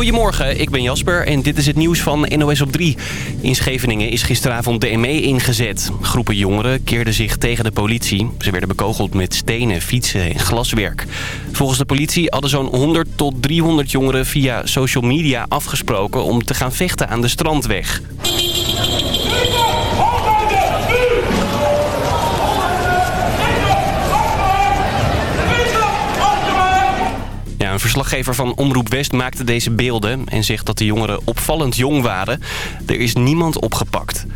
Goedemorgen, ik ben Jasper en dit is het nieuws van NOS op 3. In Scheveningen is gisteravond de ME ingezet. Groepen jongeren keerden zich tegen de politie. Ze werden bekogeld met stenen, fietsen en glaswerk. Volgens de politie hadden zo'n 100 tot 300 jongeren via social media afgesproken... om te gaan vechten aan de strandweg. Een verslaggever van Omroep West maakte deze beelden... en zegt dat de jongeren opvallend jong waren. Er is niemand opgepakt.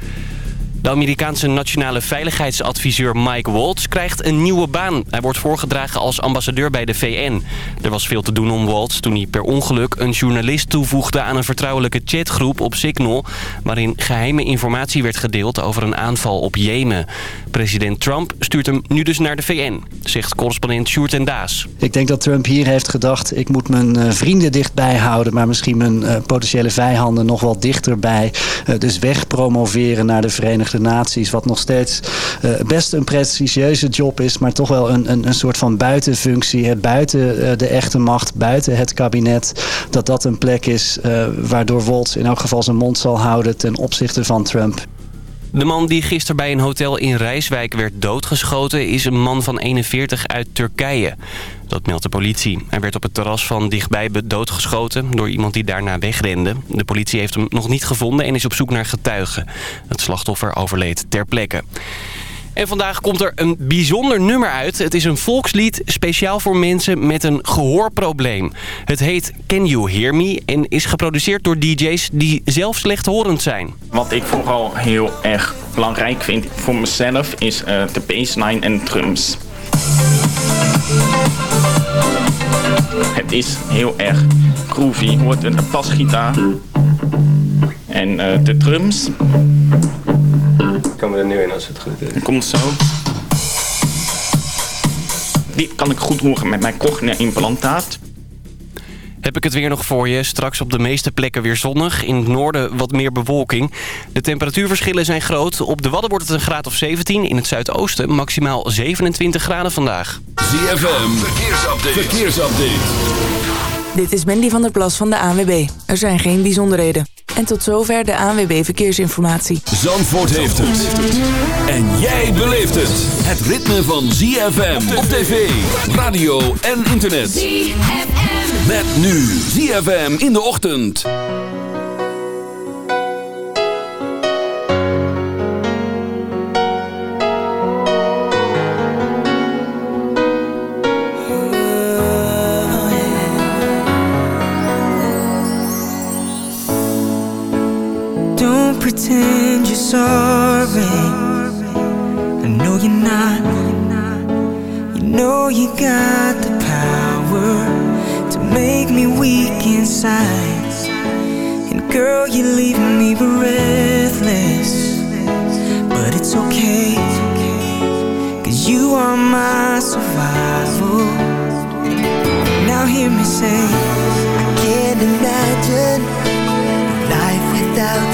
De Amerikaanse nationale veiligheidsadviseur Mike Waltz krijgt een nieuwe baan. Hij wordt voorgedragen als ambassadeur bij de VN. Er was veel te doen om Waltz toen hij per ongeluk een journalist toevoegde aan een vertrouwelijke chatgroep op Signal... waarin geheime informatie werd gedeeld over een aanval op Jemen. President Trump stuurt hem nu dus naar de VN, zegt correspondent Sjoerd en Daas. Ik denk dat Trump hier heeft gedacht, ik moet mijn uh, vrienden dichtbij houden... maar misschien mijn uh, potentiële vijanden nog wel dichterbij. Uh, dus wegpromoveren naar de Verenigde Naties. Wat nog steeds uh, best een prestigieuze job is, maar toch wel een, een, een soort van buitenfunctie. Buiten uh, de echte macht, buiten het kabinet. Dat dat een plek is uh, waardoor Waltz in elk geval zijn mond zal houden ten opzichte van Trump. De man die gisteren bij een hotel in Rijswijk werd doodgeschoten... is een man van 41 uit Turkije. Dat meldt de politie. Hij werd op het terras van dichtbij doodgeschoten... door iemand die daarna wegrende. De politie heeft hem nog niet gevonden en is op zoek naar getuigen. Het slachtoffer overleed ter plekke. En vandaag komt er een bijzonder nummer uit. Het is een volkslied speciaal voor mensen met een gehoorprobleem. Het heet Can You Hear Me en is geproduceerd door DJ's die zelf slechthorend zijn. Wat ik vooral heel erg belangrijk vind voor mezelf is uh, de bassline en drums. Het is heel erg groovy. Je hoort een basgitaar en uh, de drums. Komen we er nu in als het goed is? Het komt zo. Die kan ik goed horen met mijn cochlea implantaat. Heb ik het weer nog voor je. Straks op de meeste plekken weer zonnig. In het noorden wat meer bewolking. De temperatuurverschillen zijn groot. Op de Wadden wordt het een graad of 17. In het zuidoosten maximaal 27 graden vandaag. ZFM, verkeersupdate. verkeersupdate. Dit is Mandy van der Plas van de ANWB. Er zijn geen bijzonderheden. En tot zover de ANWB Verkeersinformatie. Zandvoort heeft het. En jij beleeft het. Het ritme van ZFM op tv, radio en internet. ZFM. Met nu ZFM in de ochtend. Pretend you're sorry. I know you're not. You know you got the power to make me weak inside. And girl, you're leaving me breathless. But it's okay. Cause you are my survival. Now hear me say, I can't imagine life without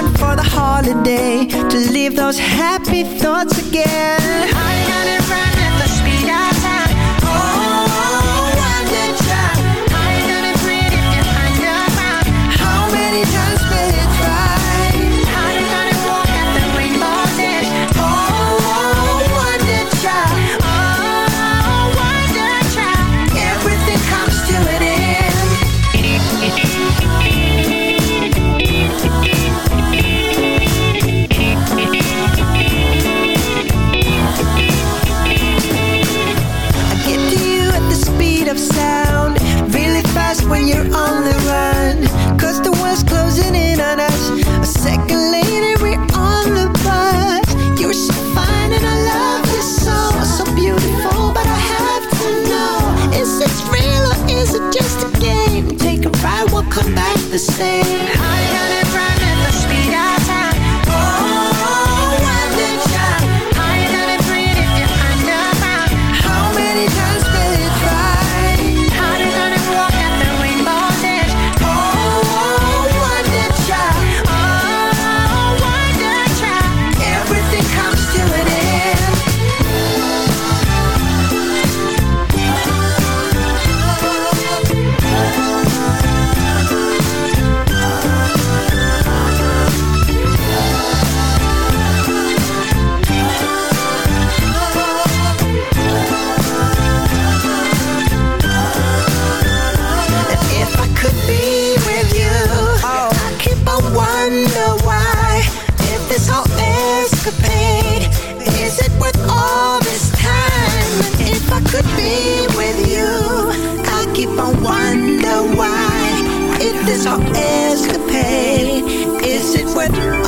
down for the holiday To leave those happy thoughts again. I got it right. the same our escapade? Is it worth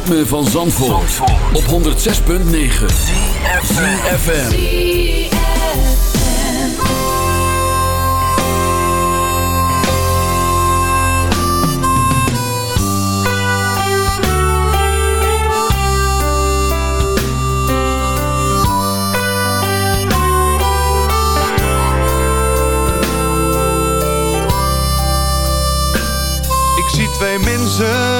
ritme van Zandvoort, Zandvoort. op 106.9 CFFM Ik zie twee mensen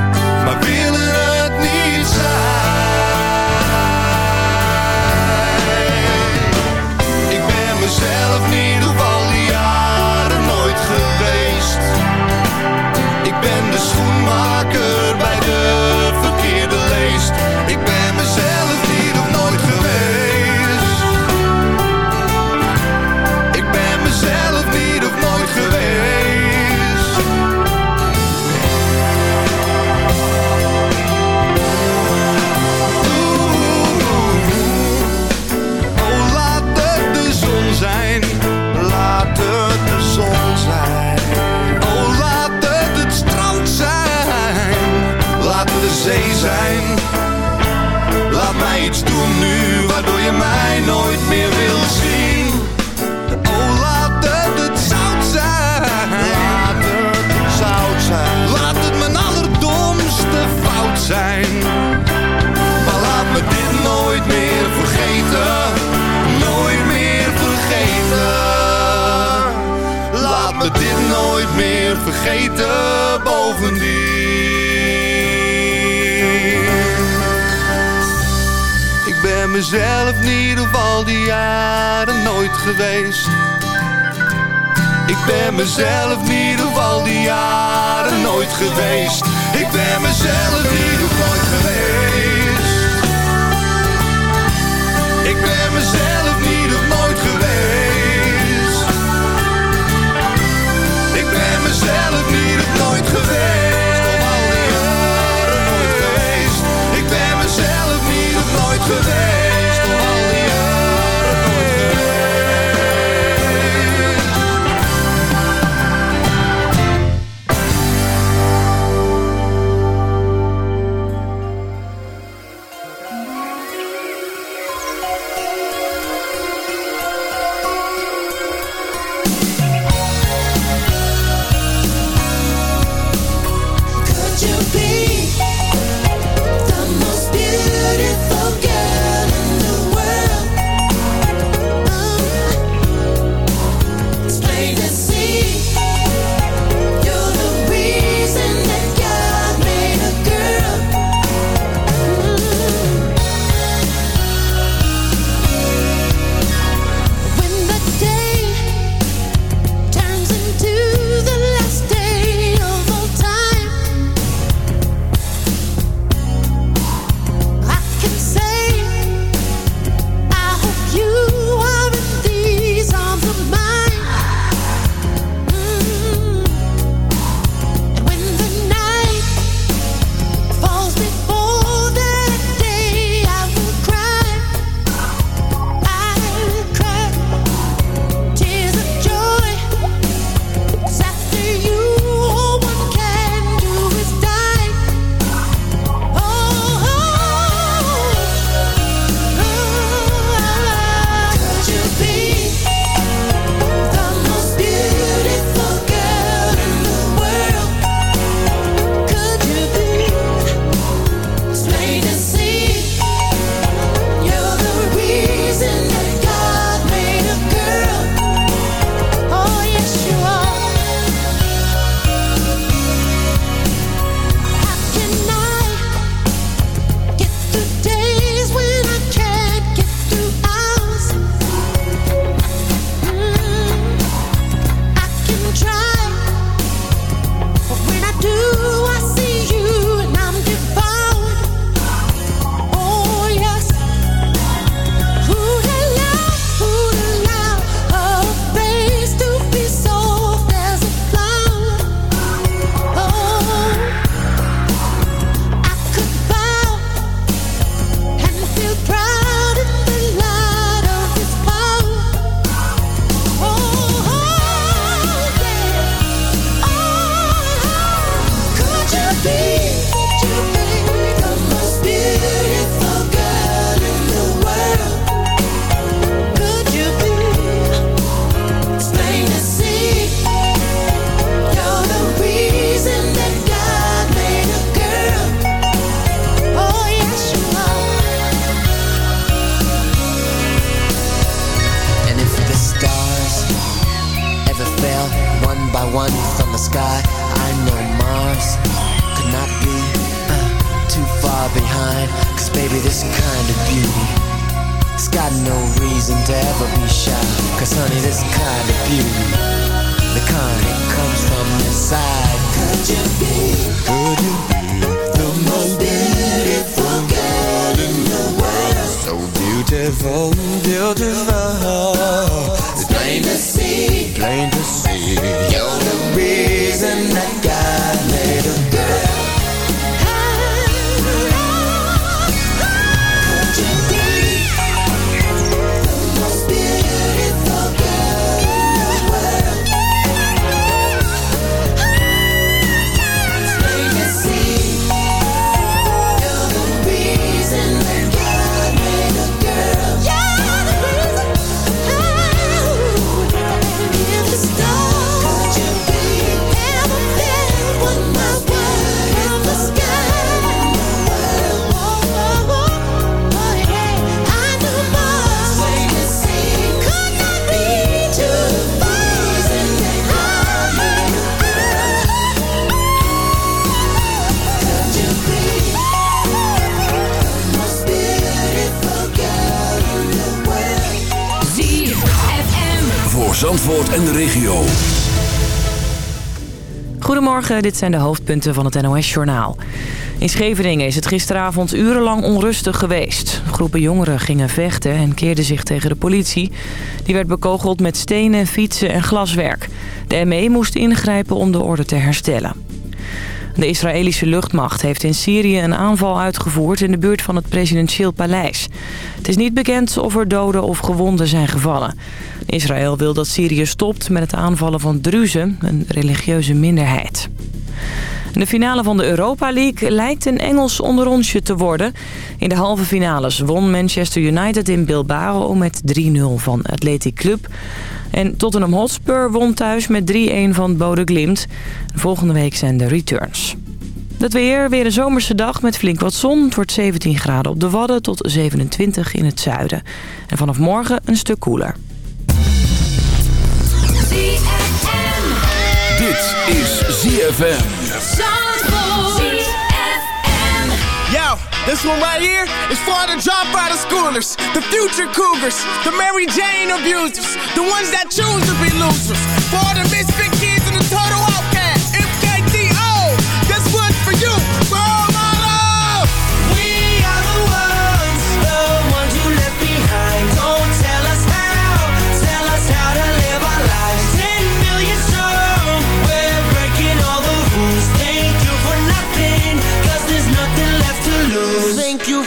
meer vergeten bovendien. Ik ben mezelf niet ieder al die jaren nooit geweest. Ik ben mezelf niet ieder geval die jaren nooit geweest. Ik ben mezelf niet beautiful, beautiful. Dit zijn de hoofdpunten van het NOS-journaal. In Scheveningen is het gisteravond urenlang onrustig geweest. Groepen jongeren gingen vechten en keerden zich tegen de politie. Die werd bekogeld met stenen, fietsen en glaswerk. De ME moest ingrijpen om de orde te herstellen. De Israëlische luchtmacht heeft in Syrië een aanval uitgevoerd in de buurt van het presidentieel paleis. Het is niet bekend of er doden of gewonden zijn gevallen. Israël wil dat Syrië stopt met het aanvallen van Druzen, een religieuze minderheid. De finale van de Europa League lijkt een Engels onderonsje te worden. In de halve finales won Manchester United in Bilbao met 3-0 van Athletic Club. En Tottenham Hotspur won thuis met 3-1 van Bode Glimt. Volgende week zijn de returns. Het weer, weer een zomerse dag met flink wat zon. Het wordt 17 graden op de Wadden tot 27 in het zuiden. En vanaf morgen een stuk koeler. Dit is ZFM. Yo, this one right here is for the dropout of schoolers, the future cougars, the Mary Jane abusers, the ones that choose to be losers, for the misfit